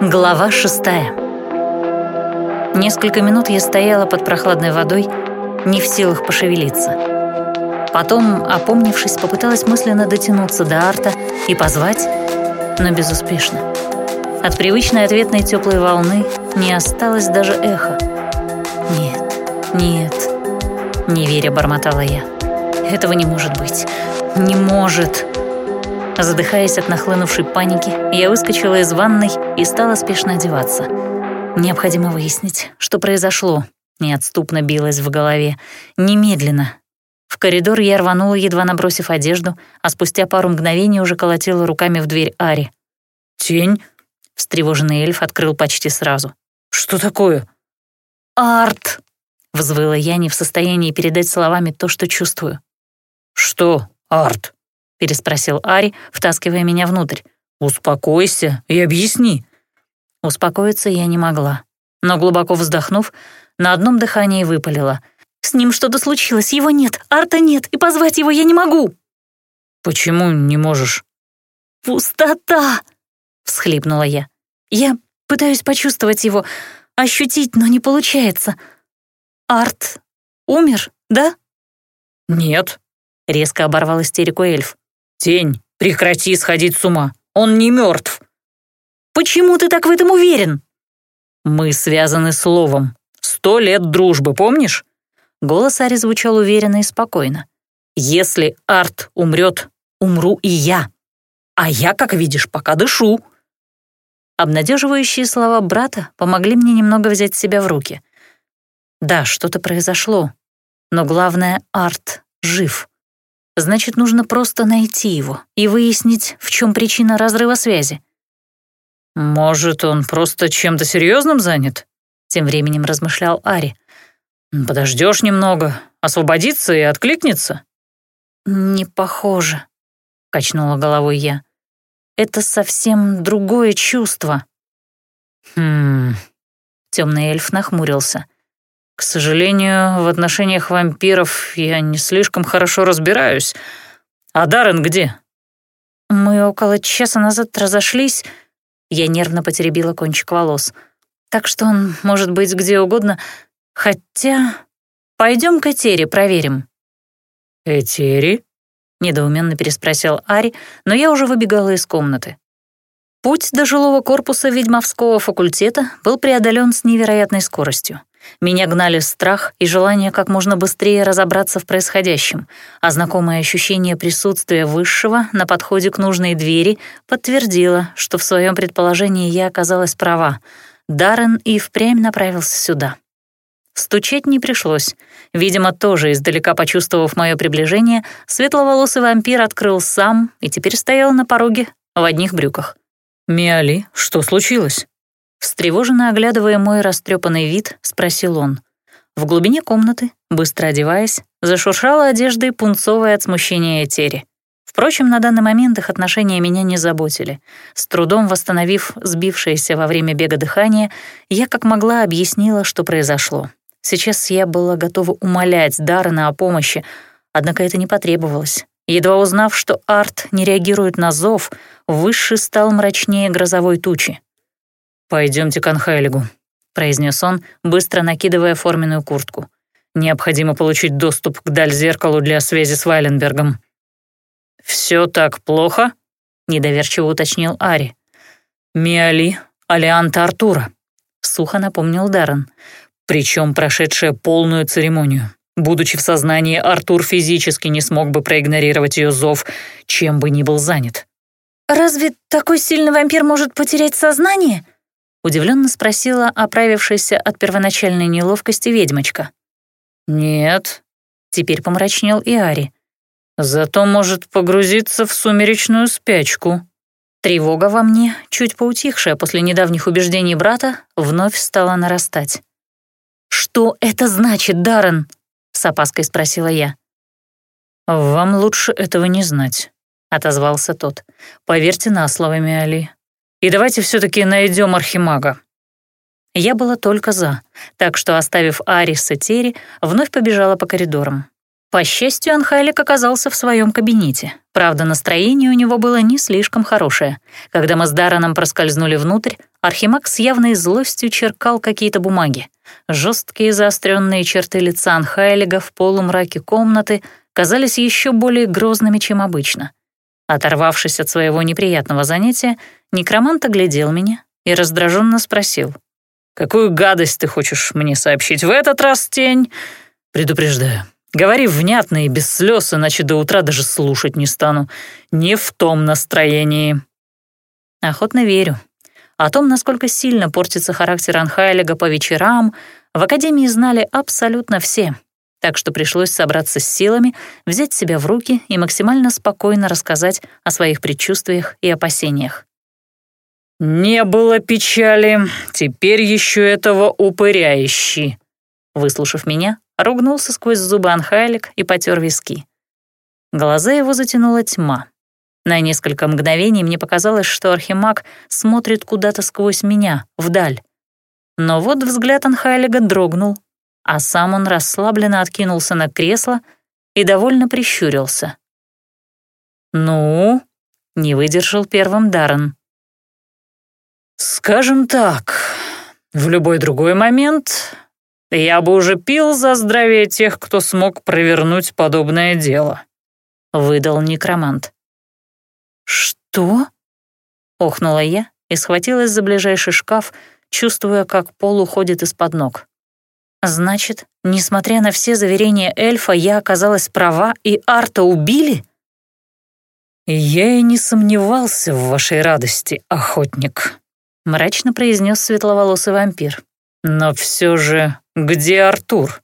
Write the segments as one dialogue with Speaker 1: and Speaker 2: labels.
Speaker 1: Глава шестая. Несколько минут я стояла под прохладной водой, не в силах пошевелиться. Потом, опомнившись, попыталась мысленно дотянуться до арта и позвать, но безуспешно. От привычной ответной теплой волны не осталось даже эха. «Нет, нет», — не бормотала я. «Этого не может быть. Не может!» Задыхаясь от нахлынувшей паники, я выскочила из ванной и стала спешно одеваться. Необходимо выяснить, что произошло. Неотступно билось в голове. Немедленно. В коридор я рванула, едва набросив одежду, а спустя пару мгновений уже колотила руками в дверь Ари.
Speaker 2: «Тень?»
Speaker 1: — встревоженный эльф открыл почти сразу.
Speaker 2: «Что такое?»
Speaker 1: «Арт!» — взвыла я, не в состоянии передать словами то, что чувствую.
Speaker 2: «Что, Арт?»
Speaker 1: Переспросил Ари, втаскивая меня внутрь.
Speaker 2: «Успокойся и объясни».
Speaker 1: Успокоиться я не могла, но глубоко вздохнув, на одном дыхании выпалила. «С ним что-то случилось, его нет, Арта нет, и позвать его я не могу!»
Speaker 2: «Почему не можешь?»
Speaker 1: «Пустота!» — всхлипнула я. «Я пытаюсь почувствовать его, ощутить, но не получается. Арт умер, да?»
Speaker 2: «Нет», —
Speaker 1: резко оборвал истерику эльф.
Speaker 2: «Тень, прекрати сходить с ума. Он не мертв.
Speaker 1: «Почему ты так в этом уверен?»
Speaker 2: «Мы связаны словом. Сто лет дружбы, помнишь?»
Speaker 1: Голос Ари звучал уверенно и спокойно.
Speaker 2: «Если Арт умрет, умру и я. А я, как видишь, пока дышу».
Speaker 1: Обнадеживающие слова брата помогли мне немного взять себя в руки. Да, что-то произошло, но главное, Арт жив. Значит, нужно просто найти его и выяснить, в чем причина разрыва связи.
Speaker 2: «Может, он просто чем-то серьезным занят?»
Speaker 1: — тем временем размышлял Ари.
Speaker 2: Подождешь немного, освободится и откликнется?»
Speaker 1: «Не похоже», — качнула головой я. «Это совсем другое чувство».
Speaker 2: «Хм...»
Speaker 1: — темный эльф нахмурился.
Speaker 2: К сожалению, в отношениях вампиров я не слишком хорошо разбираюсь. А Даррен где?
Speaker 1: Мы около часа назад разошлись. Я нервно потеребила кончик волос. Так что он может быть где угодно. Хотя... Пойдем к Этери проверим.
Speaker 2: Этери?
Speaker 1: Недоуменно переспросил Ари, но я уже выбегала из комнаты. Путь до жилого корпуса ведьмовского факультета был преодолен с невероятной скоростью. Меня гнали страх и желание как можно быстрее разобраться в происходящем, а знакомое ощущение присутствия высшего на подходе к нужной двери подтвердило, что в своем предположении я оказалась права. Даррен и впрямь направился сюда. Стучать не пришлось. Видимо, тоже издалека почувствовав мое приближение, светловолосый вампир открыл сам и теперь стоял на пороге в одних брюках.
Speaker 2: «Миали, что случилось?»
Speaker 1: Встревоженно оглядывая мой растрепанный вид, спросил он. В глубине комнаты, быстро одеваясь, зашуршала одеждой пунцовая от смущения Этери. Впрочем, на данный момент их отношения меня не заботили. С трудом восстановив сбившееся во время бега дыхание, я как могла объяснила, что произошло. Сейчас я была готова умолять Даррена о помощи, однако это не потребовалось. Едва узнав, что Арт не реагирует на зов, Высший стал мрачнее грозовой тучи.
Speaker 2: «Пойдемте к Анхайлигу», — произнес он, быстро накидывая форменную куртку. «Необходимо получить доступ к даль-зеркалу для связи с Вайленбергом». «Все так плохо?» — недоверчиво уточнил Ари. «Миали, Алианта Артура», — сухо напомнил Даррен, причем прошедшая полную церемонию. Будучи в сознании, Артур физически не смог бы проигнорировать ее зов, чем бы ни был занят.
Speaker 1: «Разве такой сильный вампир может потерять сознание?» Удивленно спросила оправившаяся от первоначальной неловкости ведьмочка.
Speaker 2: «Нет», — теперь помрачнел и Ари. «Зато может погрузиться в сумеречную спячку».
Speaker 1: Тревога во мне, чуть поутихшая после недавних убеждений брата, вновь стала нарастать. «Что это значит, Даррен?» — с опаской спросила я.
Speaker 2: «Вам лучше этого не знать», — отозвался тот. «Поверьте на слово, Миали. И давайте все таки найдем архимага».
Speaker 1: Я была только за, так что, оставив Арис и Терри, вновь побежала по коридорам. По счастью, Анхайлик оказался в своем кабинете. Правда, настроение у него было не слишком хорошее. Когда мы с Дараном проскользнули внутрь, Архимаг с явной злостью черкал какие-то бумаги. Жесткие заостренные черты лица Анхайлига в полумраке комнаты казались еще более грозными, чем обычно. Оторвавшись от своего неприятного занятия, некромант оглядел меня и раздраженно спросил.
Speaker 2: «Какую гадость ты хочешь мне сообщить в этот раз, тень?» «Предупреждаю, Говори внятно и без слез, иначе до утра даже слушать не стану. Не в том настроении».
Speaker 1: Охотно верю. О том, насколько сильно портится характер Анхайлига по вечерам, в Академии знали абсолютно все. Так что пришлось собраться с силами, взять себя в руки и максимально спокойно рассказать о своих предчувствиях и опасениях.
Speaker 2: «Не было печали, теперь еще этого упыря ищи», Выслушав меня, ругнулся сквозь зубы Анхайлик и потер виски. Глаза его затянула тьма. На несколько мгновений мне показалось, что Архимаг смотрит куда-то сквозь меня, вдаль. Но вот взгляд Анхайлига дрогнул, а сам он расслабленно откинулся на кресло и довольно прищурился. «Ну?» — не выдержал первым Даррен. «Скажем так, в любой другой момент я бы уже пил за здравие тех, кто смог провернуть подобное дело», — выдал некромант.
Speaker 1: «Что?» — охнула я и схватилась за ближайший шкаф, чувствуя, как пол уходит из-под ног. «Значит, несмотря на все заверения эльфа, я оказалась права, и Арта убили?»
Speaker 2: «Я и не сомневался в вашей радости, охотник», — мрачно произнес светловолосый вампир. «Но все же где Артур?»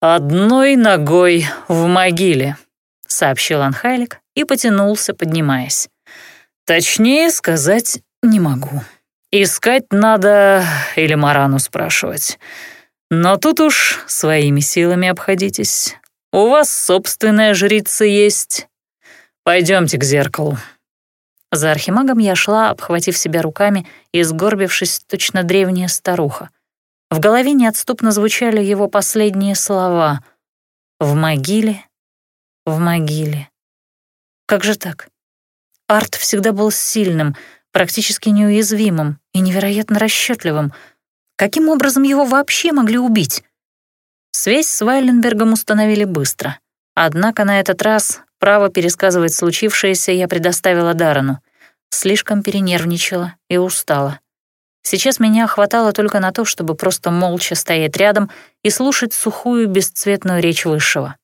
Speaker 2: «Одной ногой в могиле», — сообщил Анхайлик и потянулся, поднимаясь. «Точнее сказать не могу. Искать надо или Марану спрашивать. Но тут уж своими силами обходитесь. У вас собственная жрица есть. Пойдемте к зеркалу».
Speaker 1: За архимагом я шла, обхватив себя руками и сгорбившись, точно древняя старуха. В голове неотступно звучали его последние слова. «В могиле, в могиле». Как же так? Арт всегда был сильным, практически неуязвимым и невероятно расчетливым. Каким образом его вообще могли убить? Связь с Вайленбергом установили быстро. Однако на этот раз право пересказывать случившееся я предоставила Дарану. Слишком перенервничала и устала. Сейчас меня хватало только на то, чтобы просто молча стоять рядом и слушать сухую бесцветную речь Высшего.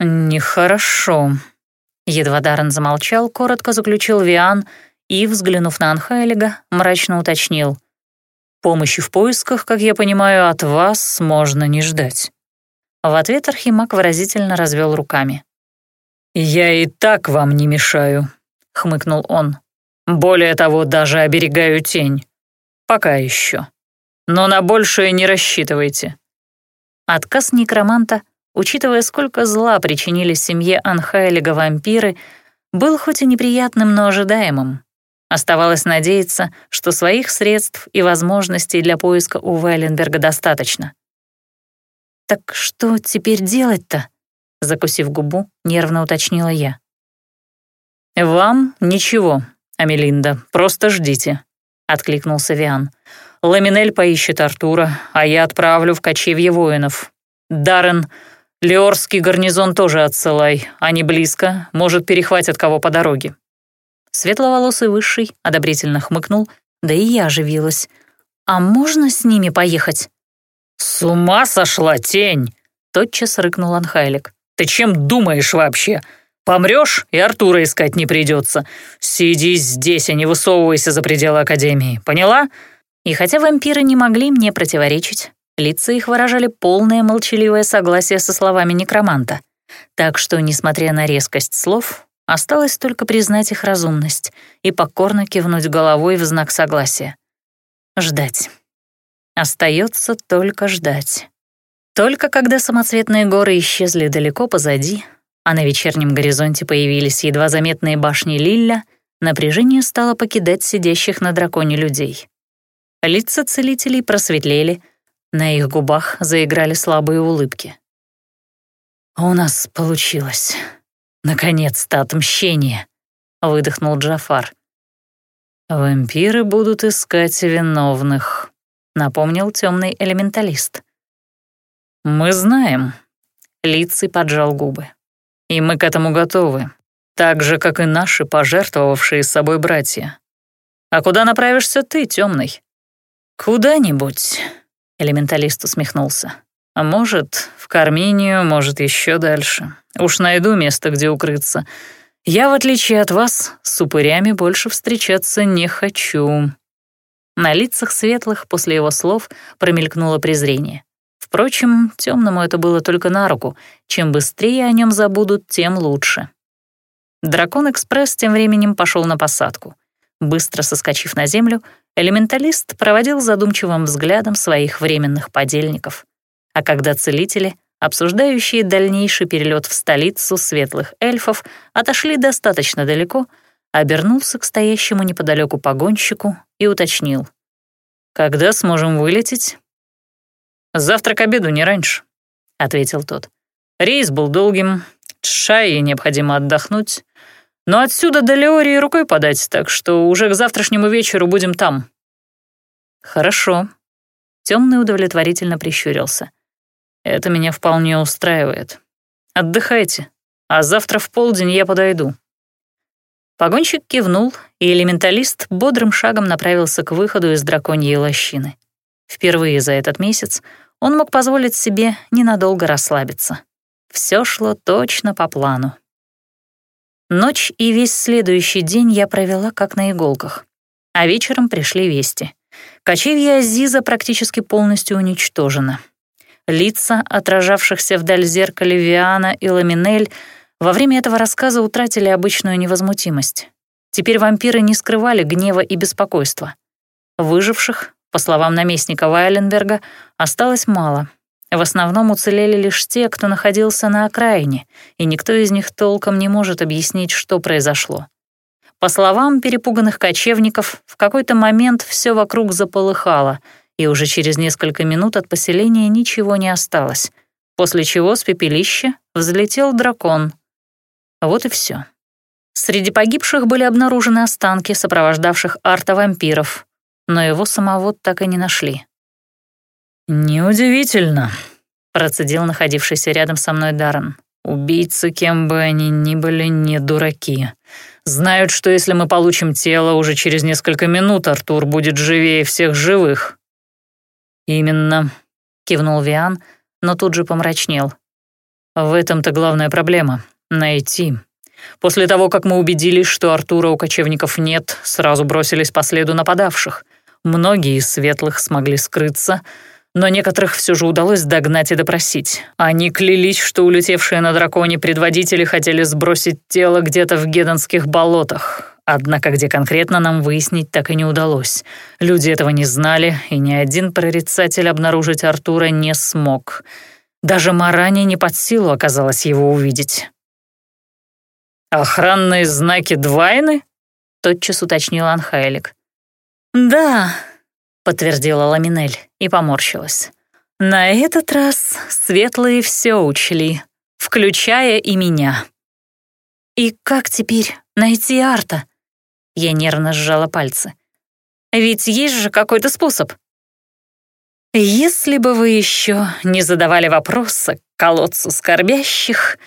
Speaker 2: «Нехорошо», — едва Даррен замолчал, коротко заключил Виан и, взглянув на Анхайлига, мрачно уточнил. «Помощи в поисках, как я понимаю, от вас можно не ждать».
Speaker 1: В ответ Архимаг выразительно развел руками.
Speaker 2: «Я и так вам не мешаю», — хмыкнул он. «Более того, даже оберегаю тень. Пока еще. Но на большее не рассчитывайте».
Speaker 1: Отказ некроманта, учитывая, сколько зла причинили семье Анхайлига вампиры, был хоть и неприятным, но ожидаемым. Оставалось надеяться, что своих средств и возможностей для поиска у Вайленберга достаточно. «Так что теперь делать-то?» Закусив губу, нервно уточнила я.
Speaker 2: «Вам ничего, Амелинда, просто ждите откликнулся Виан. «Ламинель поищет Артура, а я отправлю в кочевье воинов. Даррен, Леорский гарнизон тоже отсылай, они близко, может, перехватят кого по дороге».
Speaker 1: Светловолосый высший одобрительно хмыкнул, да и я оживилась. «А можно с ними поехать?»
Speaker 2: «С ума сошла тень!» — тотчас рыкнул Анхайлик. «Ты чем думаешь вообще? Помрешь, и Артура искать не придется. Сиди здесь, а не высовывайся за пределы Академии. Поняла?»
Speaker 1: И хотя вампиры не могли мне противоречить, лица их выражали полное молчаливое согласие со словами некроманта. Так что, несмотря на резкость слов, осталось только признать их разумность и покорно кивнуть головой в знак согласия. Ждать. Остается только ждать. Только когда самоцветные горы исчезли далеко позади, а на вечернем горизонте появились едва заметные башни Лилля, напряжение стало покидать сидящих на драконе людей. Лица целителей просветлели, на их губах заиграли слабые улыбки.
Speaker 2: «У нас получилось. Наконец-то отмщение», — выдохнул Джафар. «Вампиры будут искать виновных», — напомнил темный элементалист. «Мы знаем», — Лицей поджал губы. «И мы к этому готовы, так же, как и наши пожертвовавшие собой братья. А куда направишься ты, темный?» «Куда-нибудь», — элементалист усмехнулся. «А может, в Карминию, может, еще дальше. Уж найду место, где укрыться. Я, в отличие от вас, с упырями больше встречаться не хочу». На лицах светлых после его слов промелькнуло презрение. Впрочем, темному это было только на руку. Чем быстрее о нем забудут, тем лучше. Дракон-экспресс тем временем пошел на посадку. Быстро соскочив на землю, элементалист проводил задумчивым взглядом своих временных подельников. А когда целители, обсуждающие дальнейший перелет в столицу светлых эльфов, отошли достаточно далеко, обернулся к стоящему неподалеку погонщику и уточнил. «Когда сможем вылететь?» «Завтра к обеду, не раньше», — ответил тот. «Рейс был долгим, Шае необходимо отдохнуть, но отсюда до Леории рукой подать, так что уже к завтрашнему вечеру будем там». «Хорошо». Темный удовлетворительно прищурился. «Это меня вполне устраивает. Отдыхайте, а завтра в полдень я подойду». Погонщик кивнул, и элементалист бодрым шагом направился к выходу из драконьей лощины. Впервые за этот месяц он мог позволить себе ненадолго расслабиться. Все шло точно по плану. Ночь и весь следующий день я провела как на иголках. А вечером пришли вести. Кочевье Азиза практически полностью уничтожено. Лица, отражавшихся вдаль зеркале Виана и Ламинель, во время этого рассказа утратили обычную невозмутимость. Теперь вампиры не скрывали гнева и беспокойства. Выживших по словам наместника Вайленберга, осталось мало. В основном уцелели лишь те, кто находился на окраине, и никто из них толком не может объяснить, что произошло. По словам перепуганных кочевников, в какой-то момент все вокруг заполыхало, и уже через несколько минут от поселения ничего не осталось, после чего с пепелища взлетел дракон. Вот и все. Среди погибших были обнаружены останки сопровождавших арта-вампиров, но его самого так и не нашли. «Неудивительно», — процедил находившийся рядом со мной Даррен. «Убийцы, кем бы они ни были, не дураки. Знают, что если мы получим тело, уже через несколько минут Артур будет живее всех живых». «Именно», — кивнул Виан, но тут же помрачнел. «В этом-то главная проблема — найти. После того, как мы убедились, что Артура у кочевников нет, сразу бросились по следу нападавших. Многие из светлых смогли скрыться, но некоторых все же удалось догнать и допросить. Они клялись, что улетевшие на драконе предводители хотели сбросить тело где-то в Гедонских болотах. Однако где конкретно нам выяснить так и не удалось. Люди этого не знали, и ни один прорицатель обнаружить Артура не смог. Даже Маране не под силу оказалось его увидеть. «Охранные знаки Двайны?» — тотчас уточнил Анхайлик. «Да», — подтвердила Ламинель и поморщилась. «На этот раз светлые все учли, включая и меня». «И как теперь найти Арта?» Я нервно сжала пальцы. «Ведь есть же какой-то способ». «Если бы вы еще не задавали вопросы к колодцу скорбящих,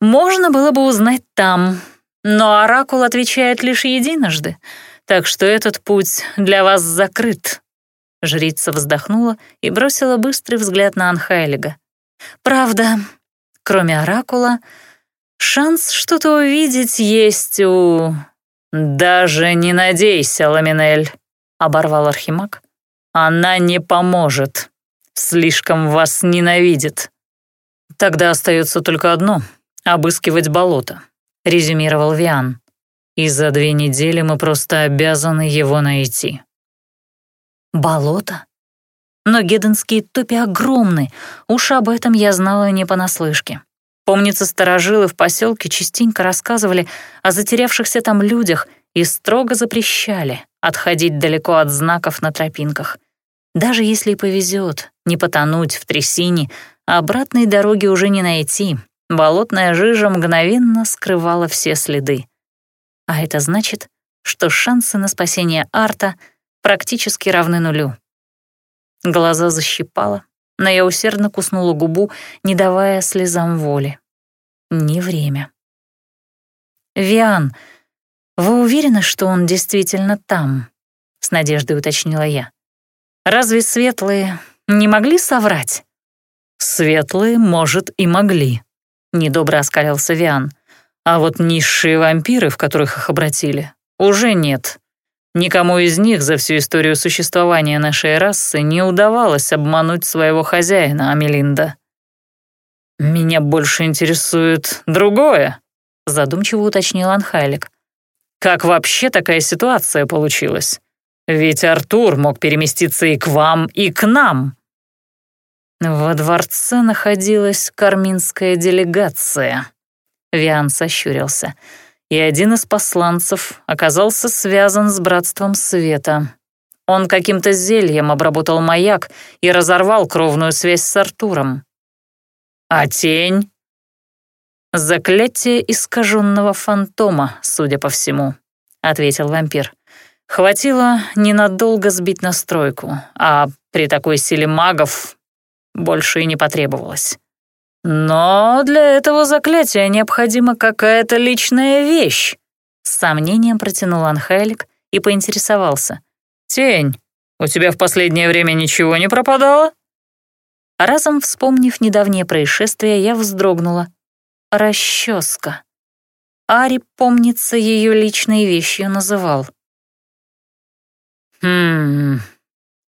Speaker 2: можно было бы узнать там, но Оракул отвечает лишь единожды — так что этот путь для вас закрыт». Жрица вздохнула и бросила быстрый взгляд на Анхайлига. «Правда, кроме Оракула, шанс что-то увидеть есть у...» «Даже не надейся, Ламинель», — оборвал Архимаг. «Она не поможет. Слишком вас ненавидит». «Тогда остается только одно — обыскивать болото», — резюмировал Виан и за две недели мы просто обязаны его найти». «Болото? Но геденские топи огромны, уж об этом я знала не понаслышке. Помнится, старожилы в поселке частенько рассказывали о затерявшихся там людях и строго запрещали отходить далеко от знаков на тропинках. Даже если повезет, не потонуть в трясине, а обратной дороги уже не найти,
Speaker 1: болотная жижа мгновенно скрывала все следы. А это значит, что шансы на спасение Арта практически равны нулю. Глаза защипало, но я усердно куснула губу, не давая слезам воли. Не время. «Виан, вы уверены, что он действительно там?» — с надеждой уточнила я. «Разве светлые не могли соврать?»
Speaker 2: «Светлые, может, и могли», — недобро оскалился Виан. «А вот низшие вампиры, в которых их обратили, уже нет. Никому из них за всю историю существования нашей расы не удавалось обмануть своего хозяина, Амелинда». «Меня больше интересует другое», — задумчиво уточнил Анхайлик. «Как вообще такая ситуация получилась? Ведь Артур мог переместиться и к вам, и к нам». Во дворце находилась карминская делегация. Виан сощурился. И один из посланцев оказался связан с Братством Света. Он каким-то зельем обработал маяк и разорвал кровную связь с Артуром. А тень? Заклятие искаженного фантома, судя по всему, ответил вампир. Хватило ненадолго сбить настройку, а при такой силе магов больше и не потребовалось. Но для этого заклятия необходима какая-то личная вещь. С сомнением протянул Анхелик и поинтересовался. «Тень, у тебя в последнее время ничего не пропадало?» Разом вспомнив недавнее происшествие, я вздрогнула. Расческа. Ари, помнится, ее личной вещью называл. «Хм...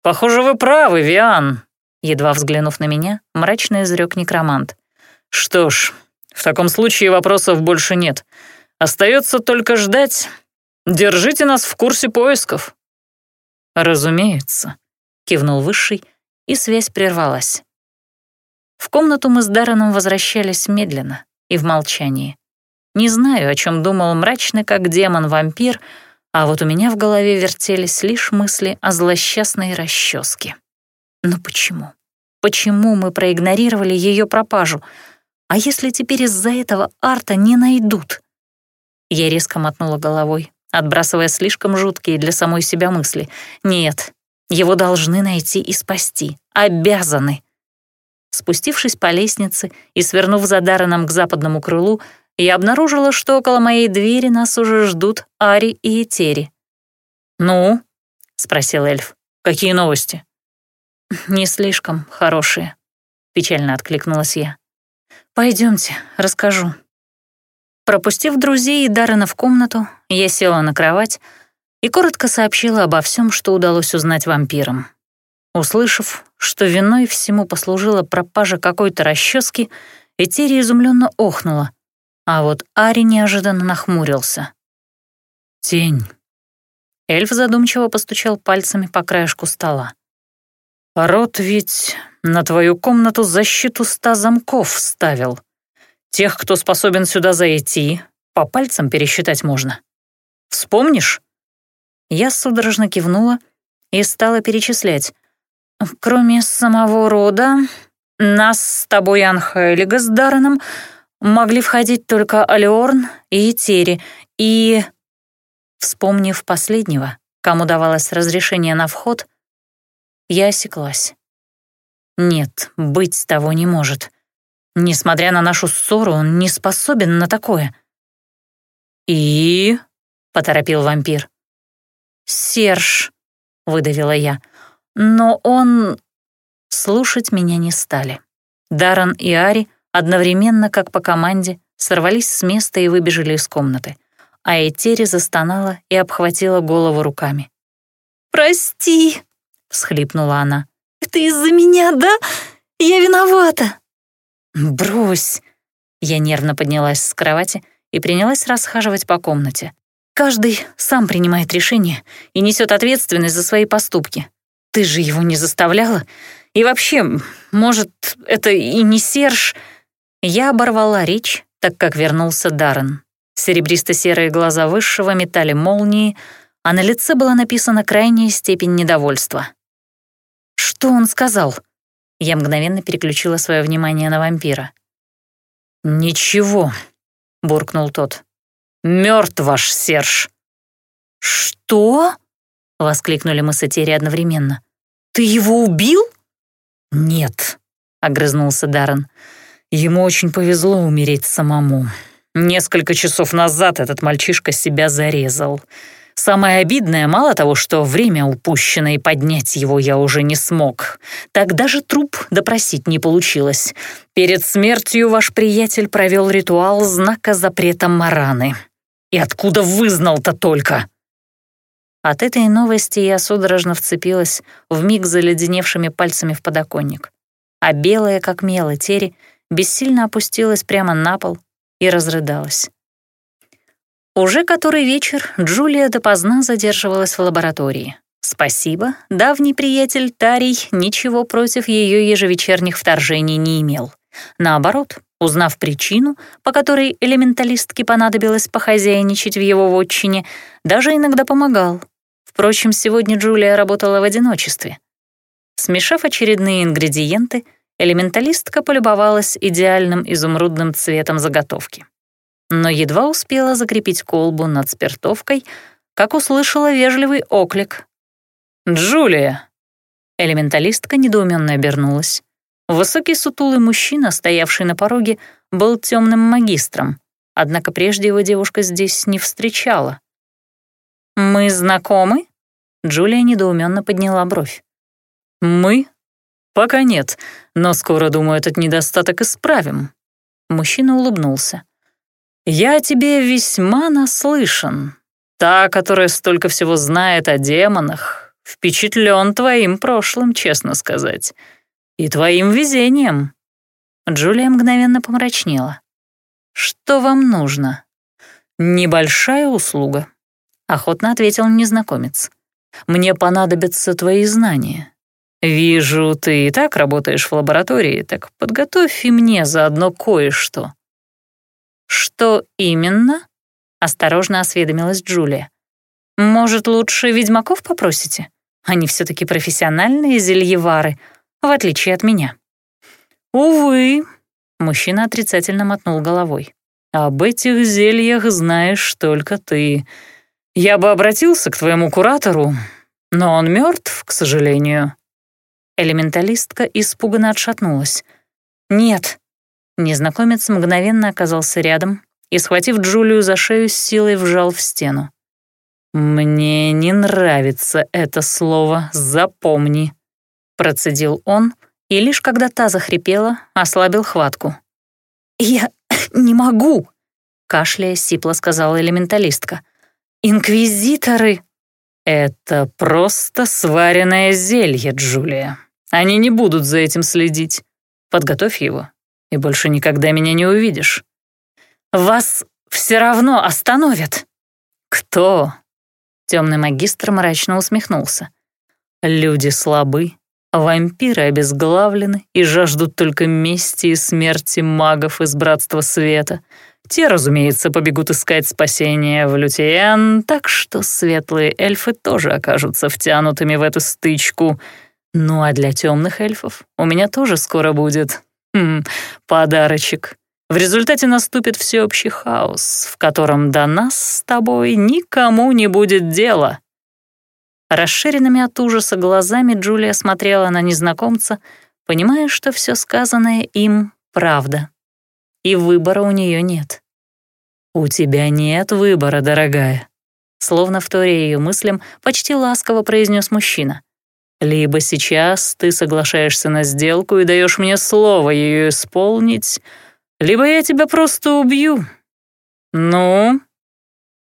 Speaker 2: Похоже, вы правы, Виан», Едва взглянув на меня, мрачно изрек некромант. «Что ж, в таком случае вопросов больше нет. Остается только ждать. Держите нас в курсе поисков». «Разумеется», — кивнул Высший, и связь прервалась. В комнату мы с Дарреном возвращались медленно и в молчании. Не знаю, о чем думал мрачный, как демон-вампир, а вот у меня в голове вертелись лишь мысли о злосчастной расческе. Но почему? Почему мы проигнорировали ее пропажу? А если теперь из-за этого Арта не найдут? Я резко мотнула головой, отбрасывая слишком жуткие для самой себя мысли. Нет, его должны найти и спасти. Обязаны. Спустившись по лестнице и свернув за Дарреном к западному крылу, я обнаружила, что около моей двери нас уже ждут Ари и Этери. «Ну?» — спросил эльф. «Какие новости?» «Не слишком хорошие», — печально откликнулась я. Пойдемте, расскажу». Пропустив друзей и Даррена в комнату, я села на кровать и коротко сообщила обо всем, что удалось узнать вампирам. Услышав, что виной всему послужила пропажа какой-то расчески, Этери изумленно охнула, а вот Ари неожиданно нахмурился. «Тень». Эльф задумчиво постучал пальцами по краешку стола. Рот ведь на твою комнату защиту ста замков ставил. Тех, кто способен сюда зайти, по пальцам пересчитать можно. Вспомнишь?» Я судорожно кивнула и стала перечислять. «Кроме самого рода, нас с тобой, Анхайлига, с Дарреном, могли входить только Алиорн и Этери, и...» Вспомнив последнего, кому давалось разрешение на вход, я осеклась. Нет, быть того не может. Несмотря на нашу ссору, он не способен на такое. «И?» — поторопил вампир. «Серж», — выдавила я. «Но он...» Слушать меня не стали. Даран и Ари одновременно, как по команде, сорвались с места и выбежали из комнаты. А Этери застонала и обхватила голову руками. «Прости», — всхлипнула она. «Это из-за меня, да? Я виновата!» «Брось!» Я нервно поднялась с кровати и принялась расхаживать по комнате. «Каждый сам принимает решение и несет ответственность за свои поступки. Ты же его не заставляла? И вообще, может, это и не Серж...» Я оборвала речь, так как вернулся Даррен. Серебристо-серые глаза Высшего метали молнии, а на лице была написана крайняя степень недовольства. «Что он сказал?» Я мгновенно переключила свое внимание на вампира. «Ничего», — буркнул тот. «Мертв ваш Серж».
Speaker 1: «Что?» — воскликнули мы с Этери одновременно. «Ты его убил?»
Speaker 2: «Нет», — огрызнулся Даррен. «Ему очень повезло умереть самому. Несколько часов назад этот мальчишка себя зарезал. Самое обидное, мало того, что время упущено и поднять его я уже не смог, так даже труп допросить не получилось. Перед смертью ваш приятель провел ритуал знака запрета Мараны. И откуда вызнал-то только?»
Speaker 1: От этой новости я судорожно вцепилась в миг заледеневшими пальцами в подоконник, а белая, как мело, тери бессильно опустилась прямо на пол и разрыдалась. Уже который вечер Джулия допоздна задерживалась в лаборатории. Спасибо, давний приятель Тарий ничего против ее ежевечерних вторжений не имел. Наоборот, узнав причину, по которой элементалистке понадобилось похозяйничать в его вотчине, даже иногда помогал, Впрочем, сегодня Джулия работала в одиночестве. Смешав очередные ингредиенты, элементалистка полюбовалась идеальным изумрудным цветом заготовки. Но едва успела закрепить колбу над спиртовкой, как услышала вежливый оклик. «Джулия!» Элементалистка недоуменно обернулась. Высокий сутулый мужчина, стоявший на пороге, был темным магистром, однако прежде его девушка здесь не встречала. «Мы знакомы?» Джулия недоуменно подняла бровь. «Мы? Пока нет, но скоро, думаю, этот недостаток исправим». Мужчина улыбнулся. «Я тебе весьма наслышан. Та, которая столько всего знает о демонах, впечатлен твоим прошлым, честно сказать, и твоим везением». Джулия мгновенно помрачнела. «Что вам нужно?» «Небольшая услуга», — охотно ответил незнакомец. «Мне понадобятся твои знания. Вижу, ты и так работаешь в лаборатории, так подготовь и мне заодно кое-что». «Что именно?» — осторожно осведомилась Джулия. «Может, лучше ведьмаков попросите? Они все таки профессиональные зельевары, в отличие от меня».
Speaker 2: «Увы», — мужчина отрицательно мотнул головой. «Об этих зельях знаешь только ты». Я бы обратился к твоему куратору, но он мертв, к сожалению».
Speaker 1: Элементалистка испуганно отшатнулась. «Нет». Незнакомец мгновенно оказался рядом и, схватив Джулию за шею, с силой вжал в стену.
Speaker 2: «Мне не нравится это слово, запомни», — процедил он, и лишь когда та захрипела, ослабил хватку.
Speaker 1: «Я не могу», — кашляя сипло сказала элементалистка. «Инквизиторы!»
Speaker 2: «Это просто сваренное зелье, Джулия. Они не будут за этим следить. Подготовь его, и больше никогда меня не увидишь».
Speaker 1: «Вас все равно остановят».
Speaker 2: «Кто?» Темный магистр мрачно усмехнулся. «Люди слабы, вампиры обезглавлены и жаждут только мести и смерти магов из Братства Света. Те, разумеется, побегут искать спасения в Лютиен, так что светлые эльфы тоже окажутся втянутыми в эту стычку. Ну а для темных эльфов у меня тоже скоро будет хм, подарочек. В результате наступит всеобщий хаос, в котором до нас с тобой никому не будет дела.
Speaker 1: Расширенными от ужаса глазами Джулия смотрела на незнакомца, понимая, что все сказанное им — правда и выбора у нее нет.
Speaker 2: «У тебя нет выбора, дорогая»,
Speaker 1: словно вторя ее мыслям, почти ласково произнес мужчина.
Speaker 2: «Либо сейчас ты соглашаешься на сделку и даешь мне слово ее исполнить, либо я тебя просто убью. Ну?»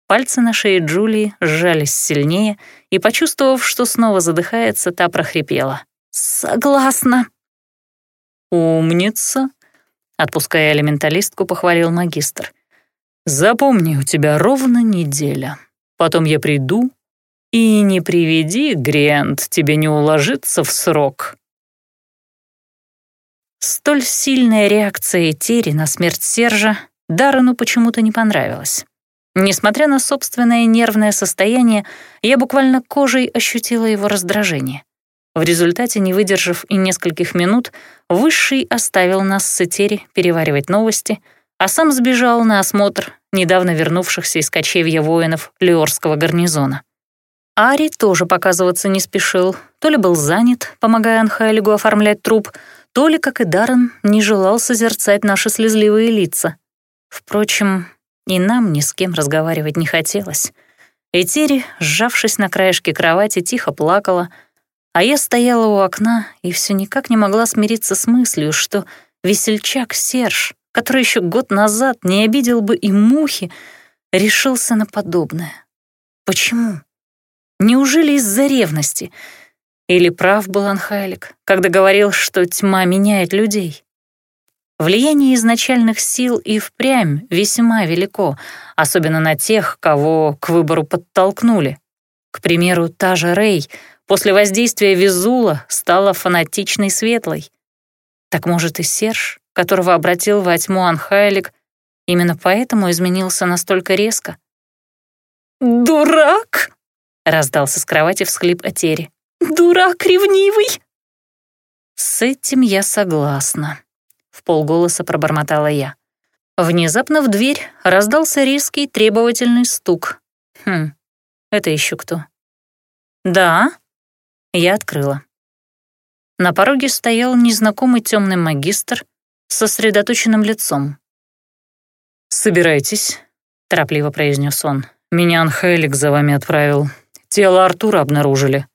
Speaker 1: Пальцы на шее Джулии сжались сильнее, и, почувствовав, что снова задыхается, та прохрипела. «Согласна».
Speaker 2: «Умница», Отпуская элементалистку, похвалил магистр. «Запомни, у тебя ровно неделя. Потом я приду, и не приведи, Гриант, тебе не уложиться в срок».
Speaker 1: Столь сильная реакция Этери на смерть Сержа Даррену почему-то не понравилась. Несмотря на собственное нервное состояние, я буквально кожей ощутила его раздражение. В результате, не выдержав и нескольких минут, Высший оставил нас с Этери переваривать новости, а сам сбежал на осмотр недавно вернувшихся из кочевья воинов Леорского гарнизона. Ари тоже показываться не спешил, то ли был занят, помогая Анхайлигу оформлять труп, то ли, как и Даррен, не желал созерцать наши слезливые лица. Впрочем, и нам ни с кем разговаривать не хотелось. Этери, сжавшись на краешке кровати, тихо плакала, а я стояла у окна и все никак не могла смириться с мыслью, что весельчак Серж, который еще год назад не обидел бы и мухи, решился на подобное. Почему? Неужели из-за ревности? Или прав был Анхайлик, когда говорил, что тьма меняет людей? Влияние изначальных сил и впрямь весьма велико, особенно на тех, кого к выбору подтолкнули. К примеру, та же Рэй после воздействия Визула стала фанатичной светлой. Так может и Серж, которого обратил во тьму Анхайлик, именно поэтому изменился настолько резко? «Дурак!» — раздался с кровати всхлип Этери. «Дурак ревнивый!» «С этим я согласна», в полголоса пробормотала я. Внезапно в дверь раздался резкий требовательный стук. Хм, это еще кто? Да? Я открыла. На пороге стоял незнакомый темный магистр с сосредоточенным лицом.
Speaker 2: «Собирайтесь», — торопливо произнес он. «Меня Анхелик за вами отправил. Тело Артура обнаружили».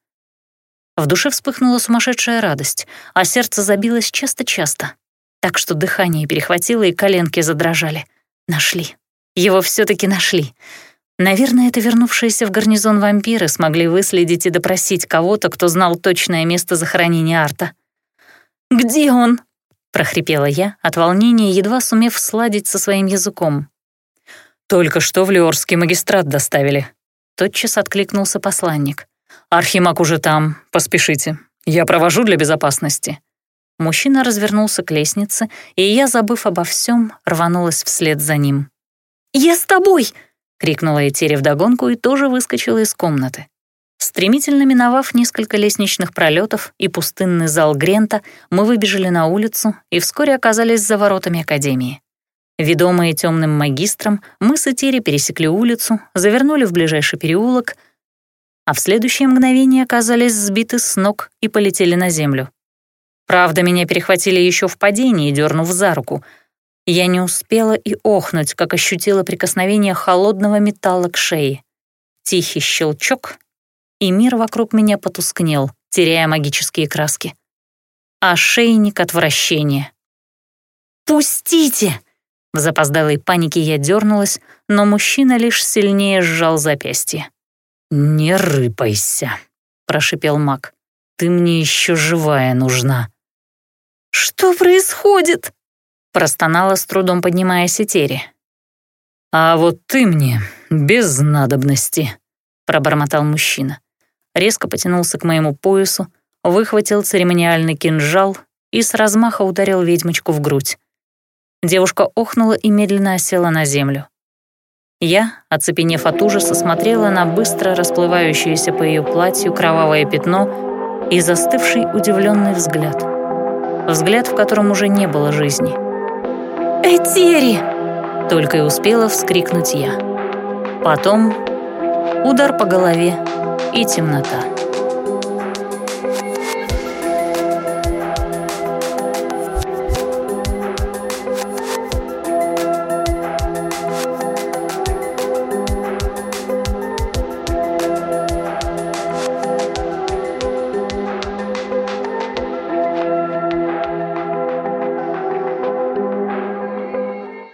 Speaker 1: В душе вспыхнула сумасшедшая радость, а сердце забилось часто-часто так что дыхание перехватило и коленки задрожали. Нашли. Его все таки нашли. Наверное, это вернувшиеся в гарнизон вампиры смогли выследить и допросить кого-то, кто знал точное место захоронения Арта. «Где он?» — прохрипела я, от волнения, едва сумев сладить со своим языком.
Speaker 2: «Только что в Леорский магистрат доставили».
Speaker 1: Тотчас откликнулся посланник.
Speaker 2: «Архимаг уже там, поспешите. Я провожу для безопасности».
Speaker 1: Мужчина развернулся к лестнице, и я, забыв обо всем, рванулась вслед за ним. «Я с тобой!» — крикнула Этери вдогонку и тоже выскочила из комнаты. Стремительно миновав несколько лестничных пролетов и пустынный зал Грента, мы выбежали на улицу и вскоре оказались за воротами Академии. Ведомые темным магистром, мы с Этери пересекли улицу, завернули в ближайший переулок, а в следующее мгновение оказались сбиты с ног и полетели на землю. Правда, меня перехватили еще в падении, дернув за руку. Я не успела и охнуть, как ощутила прикосновение холодного металла к шее. Тихий щелчок, и мир вокруг меня потускнел, теряя магические краски. Ошейник отвращения. «Пустите!» В запоздалой панике я дернулась, но мужчина лишь сильнее сжал запястье.
Speaker 2: «Не рыпайся», — прошипел маг. «Ты мне еще живая нужна».
Speaker 1: «Что происходит?» — простонала с трудом поднимаясь Этери.
Speaker 2: «А вот ты мне без надобности», — пробормотал мужчина.
Speaker 1: Резко потянулся к моему поясу, выхватил церемониальный кинжал и с размаха ударил ведьмочку в грудь. Девушка охнула и медленно осела на землю. Я, оцепенев от ужаса, смотрела на быстро расплывающееся по ее платью кровавое пятно и застывший удивленный взгляд — взгляд, в котором уже не было жизни. «Этери!» — только и успела вскрикнуть я. Потом удар по голове и темнота.